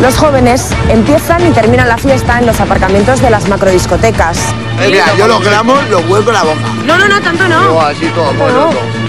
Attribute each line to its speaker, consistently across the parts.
Speaker 1: Los jóvenes empiezan y terminan la fiesta en los aparcamientos de las macrodiscotecas.
Speaker 2: Eh, mira, yo los gramos los vuelco en la boca.
Speaker 1: No, no, no, tanto no.
Speaker 2: Todo así, todo, todo, todo.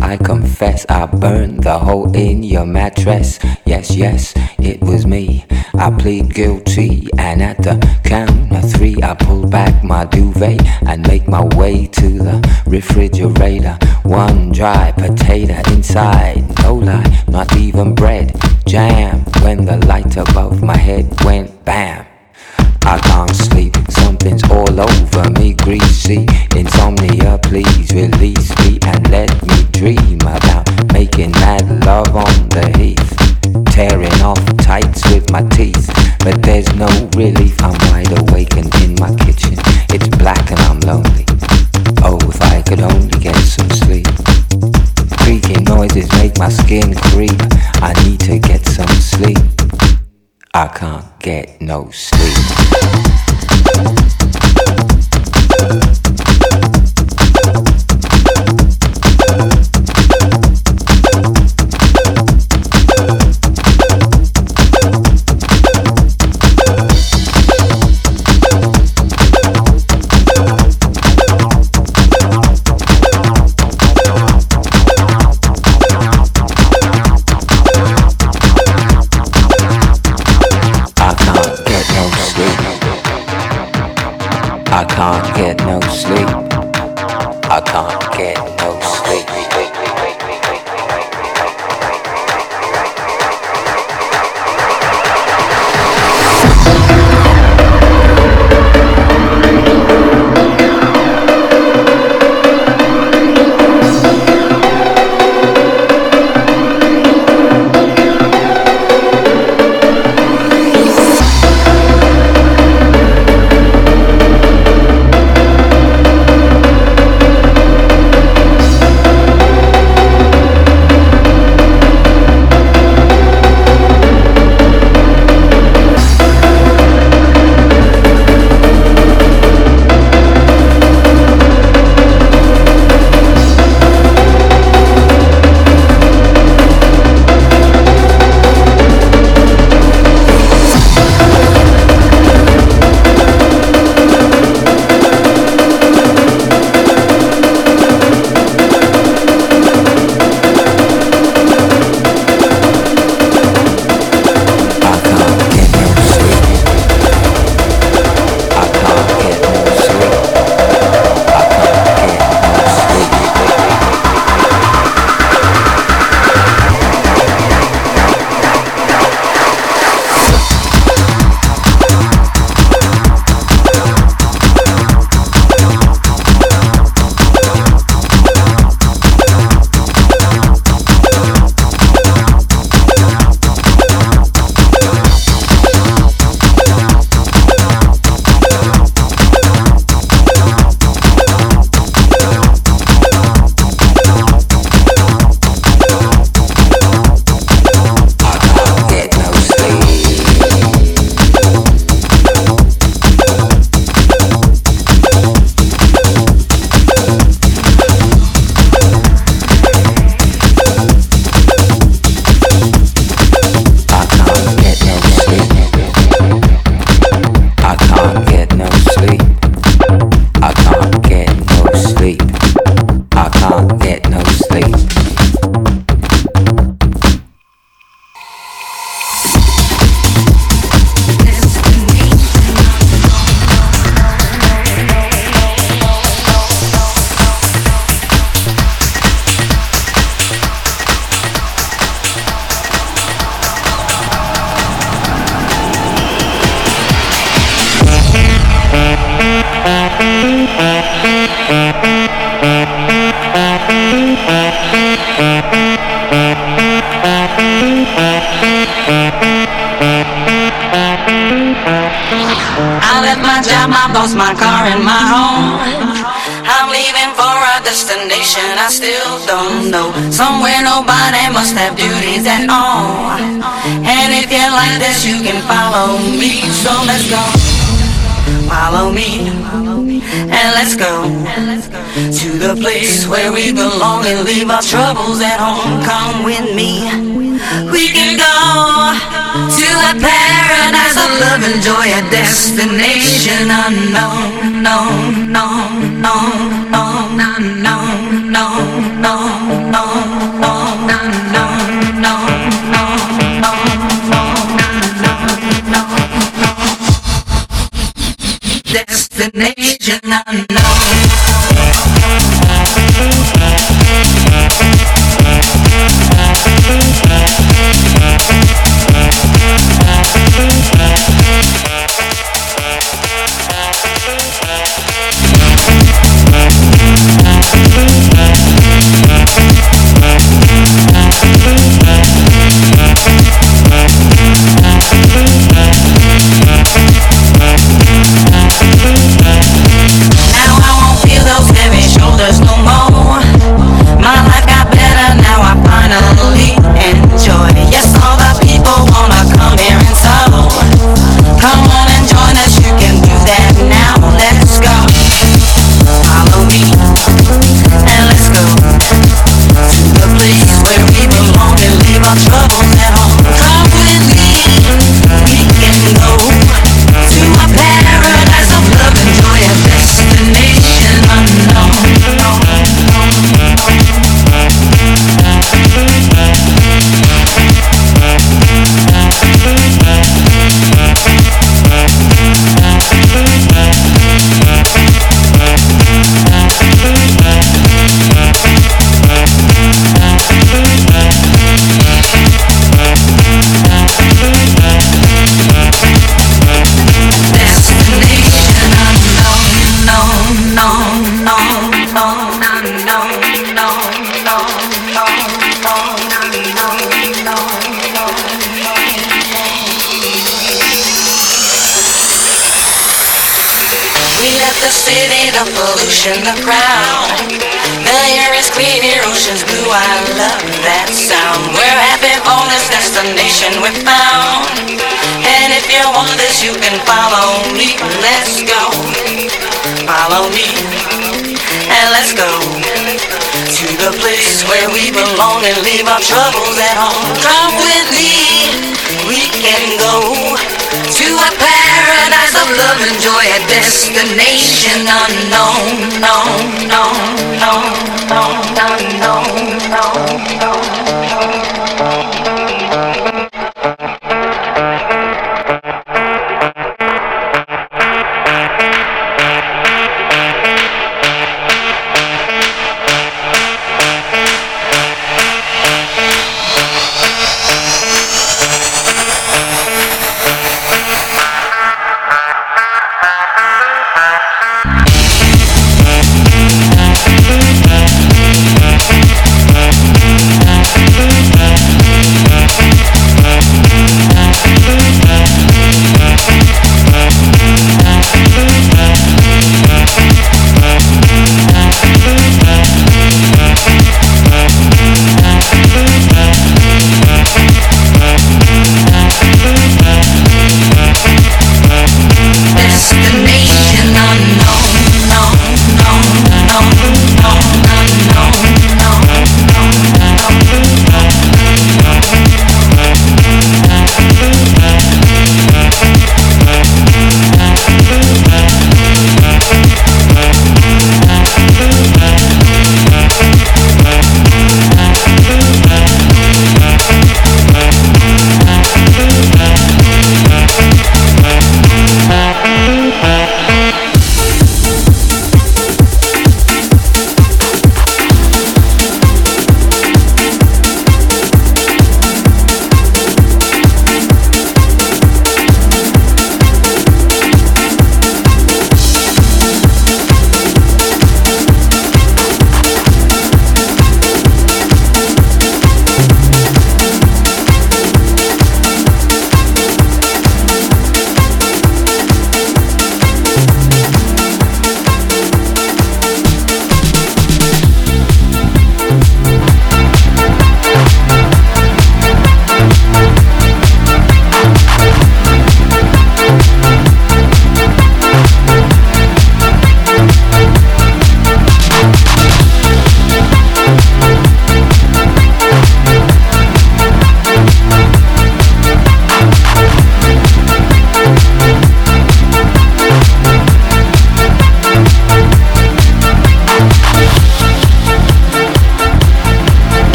Speaker 2: I
Speaker 1: confess I burned the hole in your mattress. Yes, yes, it was me. I plead guilty, and at the count of three, I pull back my duvet and make my way to the refrigerator. One dry potato inside, no lie, not even bread, jam. When the light above my head went bam.
Speaker 3: I can't sleep, something's all over me, greasy. Insomnia, please release me and let me dream about making that love on the heath. Tearing off tights with my teeth, but there's no relief. I'm wide awake and in my kitchen. It's black and I'm lonely. Oh, if I could only get some sleep. Creaking noises make my skin creep. I need to get some sleep. I can't get no sleep. troubles at home, come with me. We can go to a paradise of love and joy, a destination unknown, known, known, known, known, unknown, known, known, known, known, unknown, known. Destination unknown. Pollution, the crowd. The air is clean, your ocean's blue. I love that sound. We're happy for this destination we found. And if you want this, you can follow me. Let's go. Follow me. And let's go to the place where we belong and leave our troubles at home. Come with me. We can go to a paradise of love and joy, a destination unknown, no, no, no, no, no, no, no, no.
Speaker 4: shadow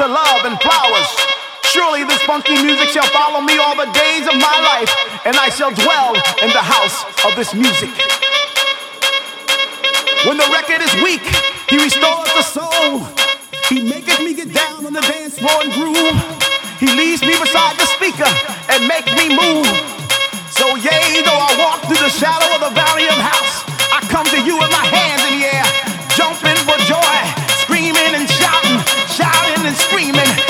Speaker 4: Dr. Love and Flowers. Surely this funky music shall follow me all the days of my life, and I shall dwell in the house of this music. When the record is weak, he restores the soul. He maketh me get down on the dance floor and groove. He leaves me beside the speaker and make me move. So yea, though I walk through the shadow of the valley of house, I come to you with my hands in the air, jumping for joy, screaming.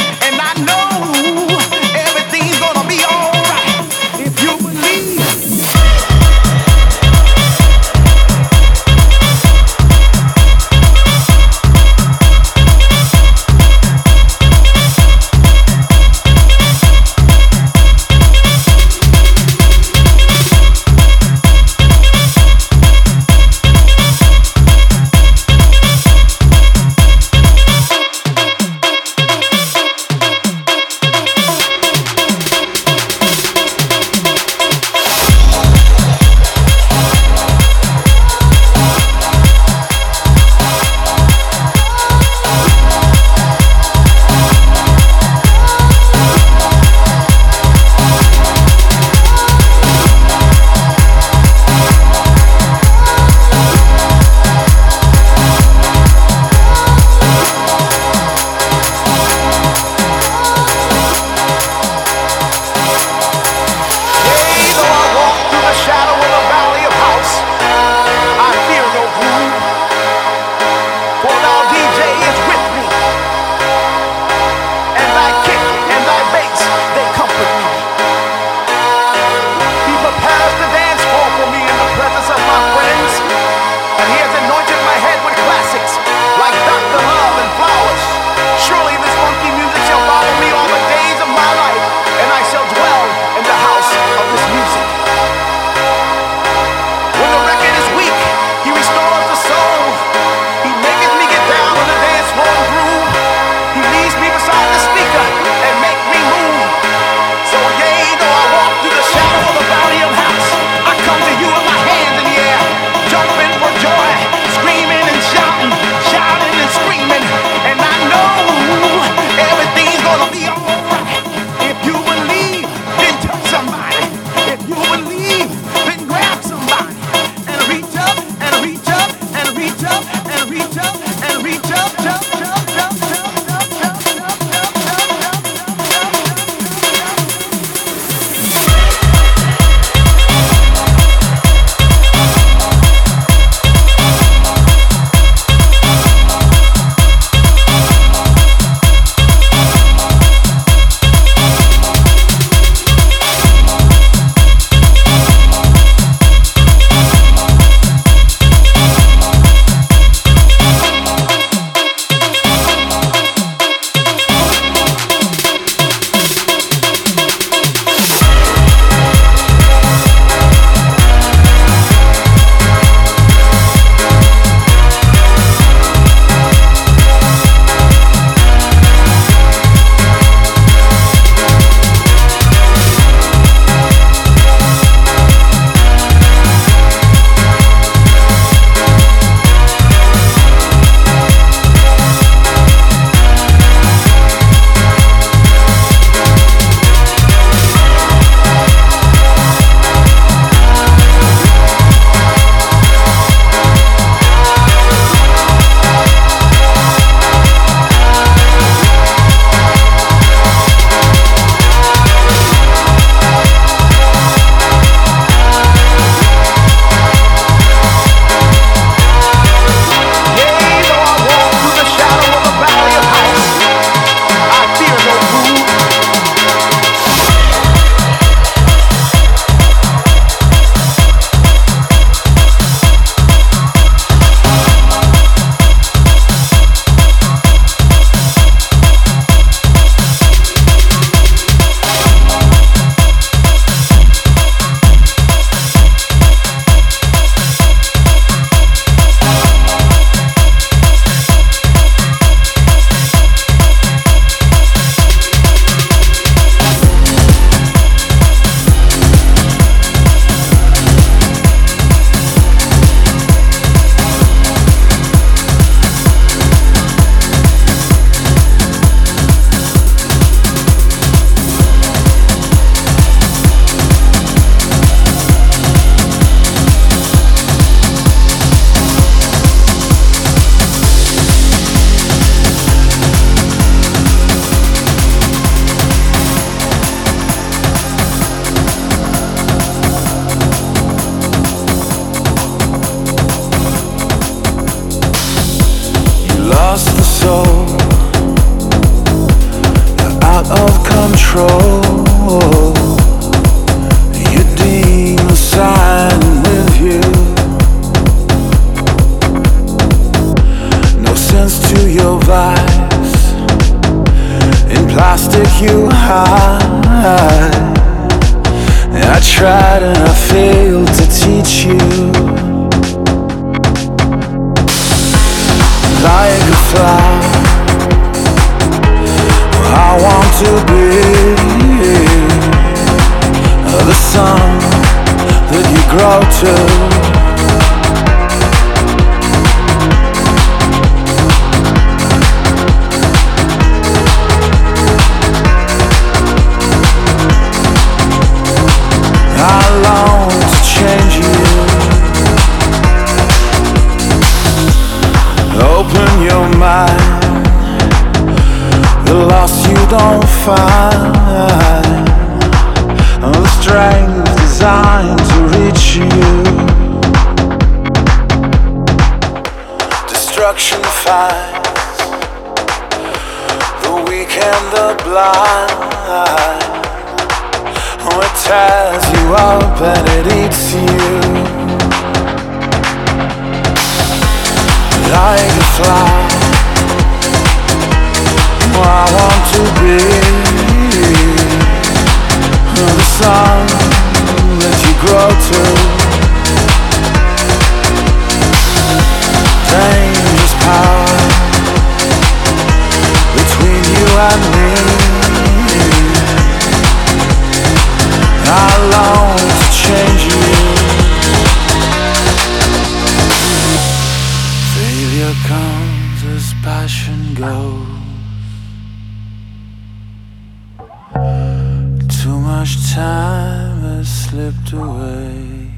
Speaker 4: much time has slipped away.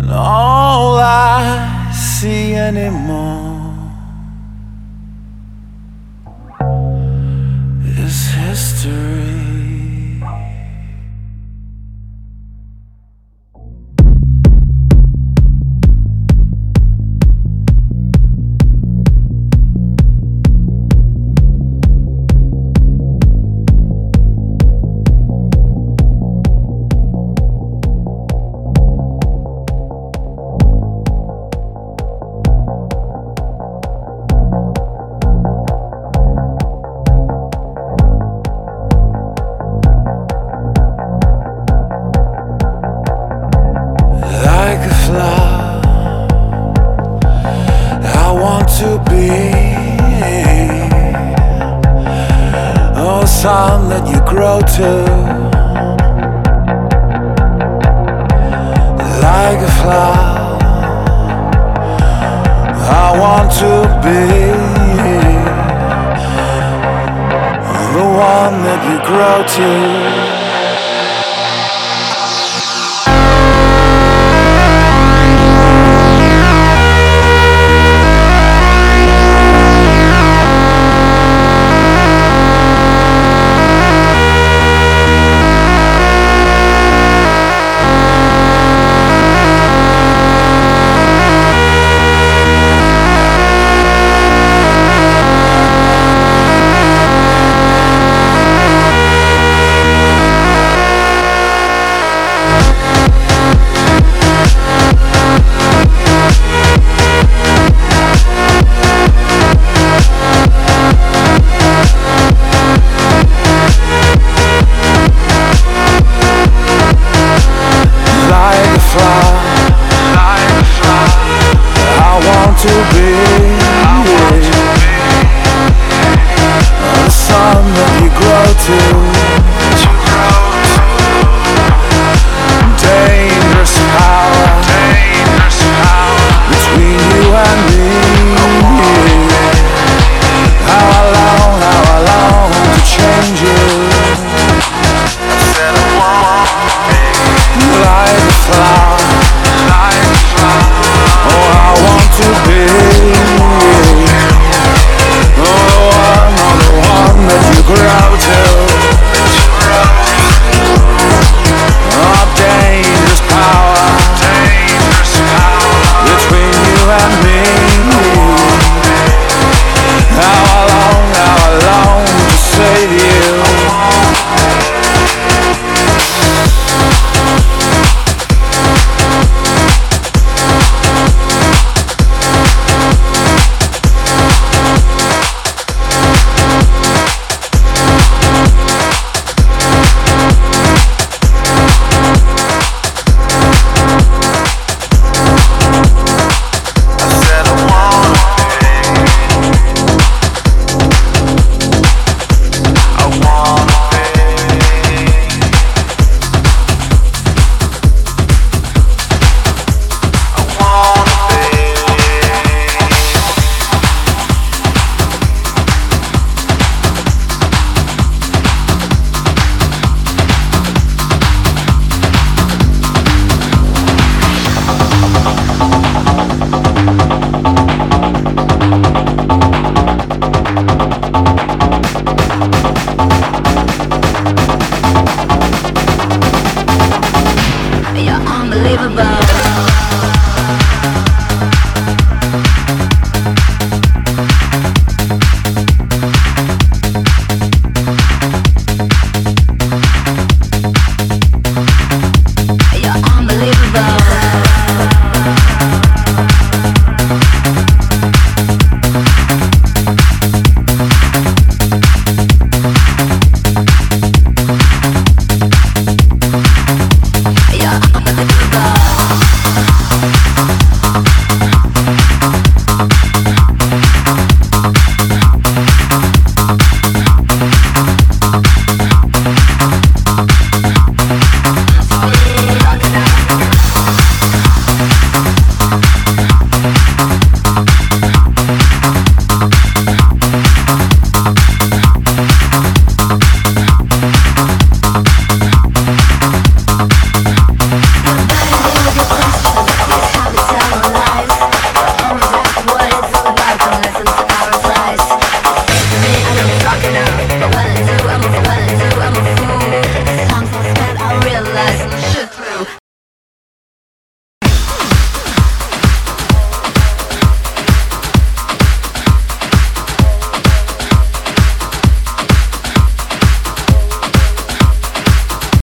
Speaker 4: And all I
Speaker 5: see anymore is
Speaker 3: history.